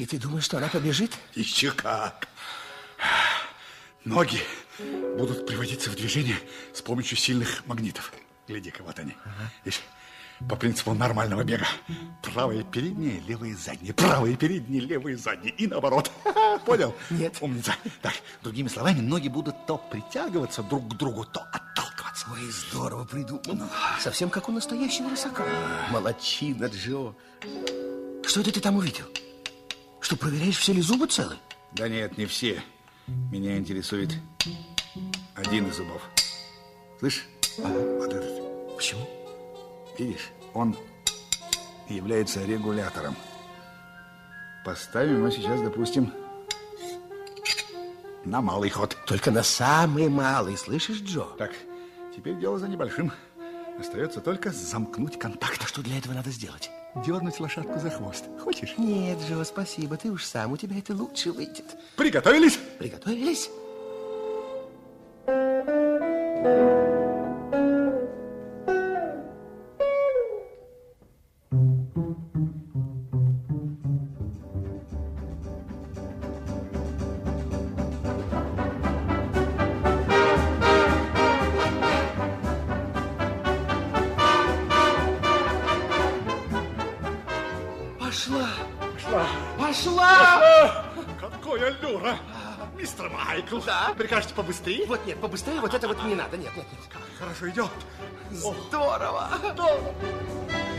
И ты думаешь, что она побежит? Еще как. Ноги будут приводиться в движение с помощью сильных магнитов. Гляди-ка, вот они. Ага. Видишь, по принципу нормального бега. Правые передние, левые задние. Правые передние, левые задние. И наоборот. Понял? Нет. Умница. Так, другими словами, ноги будут то притягиваться друг к другу, то отталкиваться. Ой, здорово придумано. Совсем как у настоящего рысака. Молодчина, Джо. Что это ты там увидел? Что, проверяешь, все ли зубы целы? Да нет, не все. Меня интересует один из зубов. Слышь? Ага. Вот этот. Почему? Видишь, он является регулятором. Поставим его сейчас, допустим, на малый ход. Только на самый малый, слышишь, Джо? Так, теперь дело за небольшим. Остается только замкнуть контакт. А что для этого надо сделать? Дернуть лошадку за хвост. Хочешь? Нет, Джо, спасибо. Ты уж сам. У тебя это лучше выйдет. Приготовились? Приготовились? Пошла! Пошла! Какой аллюра! Мистер Майкл, Да? прикажете побыстрее? Вот нет, побыстрее, вот это вот не надо. Нет, нет, нет. Хорошо идет. Здорово! Тихо!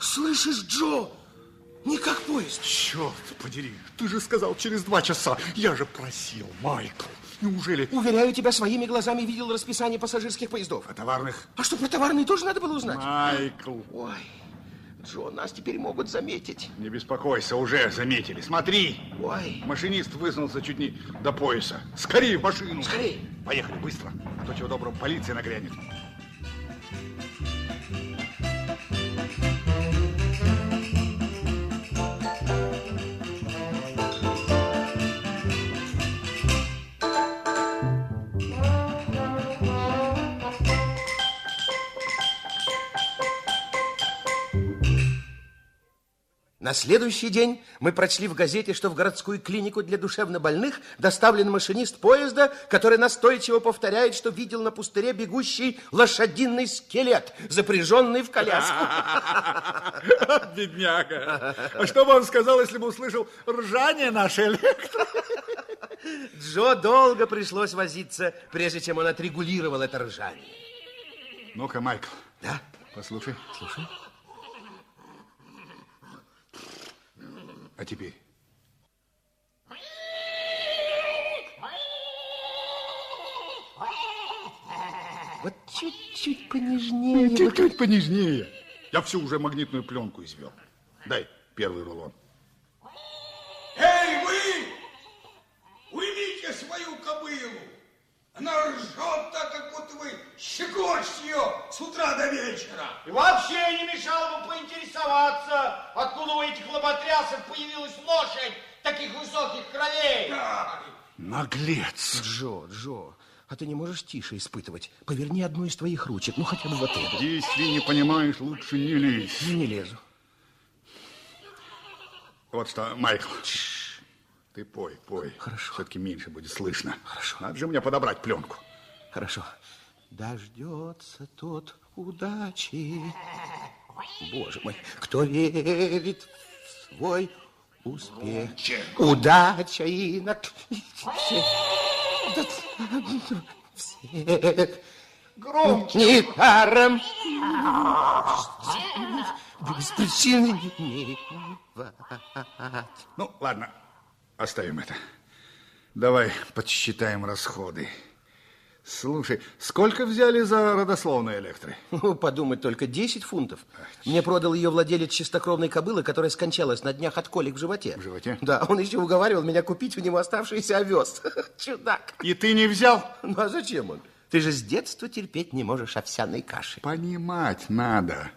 Слышишь, Джо? Не как поезд. Черт подери, ты же сказал через два часа. Я же просил, Майкл. Неужели... Уверяю тебя, своими глазами видел расписание пассажирских поездов. А товарных? А что, про товарные тоже надо было узнать? Майкл, Ой, Джо, нас теперь могут заметить. не беспокойся, уже заметили. Смотри, Ой, машинист высунулся чуть не до пояса. Скорее в машину. Скорей. Поехали, быстро. А то чего доброго полиция нагрянет. На следующий день мы прочли в газете, что в городскую клинику для душевнобольных доставлен машинист поезда, который настойчиво повторяет, что видел на пустыре бегущий лошадиный скелет, запряженный в коляску. Бедняга. А что бы он сказал, если бы услышал ржание нашей электро? Джо долго пришлось возиться, прежде чем он отрегулировал это ржание. Ну-ка, Майкл, Да? послушай. Слушай. А теперь? Вот чуть-чуть понежнее. Чуть-чуть понежнее. Я всю уже магнитную пленку извел. Дай первый рулон. Эй, вы! Уймите свою кобылу! Она ржет так, как будто вы щекочете ее с утра до вечера. И вообще не мешало бы поинтересоваться, откуда у этих лоботрясов появилась лошадь таких высоких кровей. Наглец. Джо, Джо, а ты не можешь тише испытывать? Поверни одну из твоих ручек, ну хотя бы вот эту. Если не понимаешь, лучше не лезь. Я не лезу. Вот что, Майкл, ты пой, пой. Хорошо. Все-таки меньше будет слышно. Хорошо. Надо же мне подобрать пленку. Хорошо. Дождется тот удачи. Боже мой, кто верит в свой успех. Удача и на всех. Всех. Громче. Недаром. Без причины не бывает. Ну, ладно, оставим это. Давай подсчитаем расходы. Слушай, сколько взяли за родословные электры? Ну, подумать только, 10 фунтов. Мне продал ее владелец чистокровной кобылы, которая скончалась на днях от колик в животе. В животе? Да, он еще уговаривал меня купить у него оставшийся овес. Чудак. И ты не взял? Ну, а зачем он? Ты же с детства терпеть не можешь овсяной каши. Понимать надо.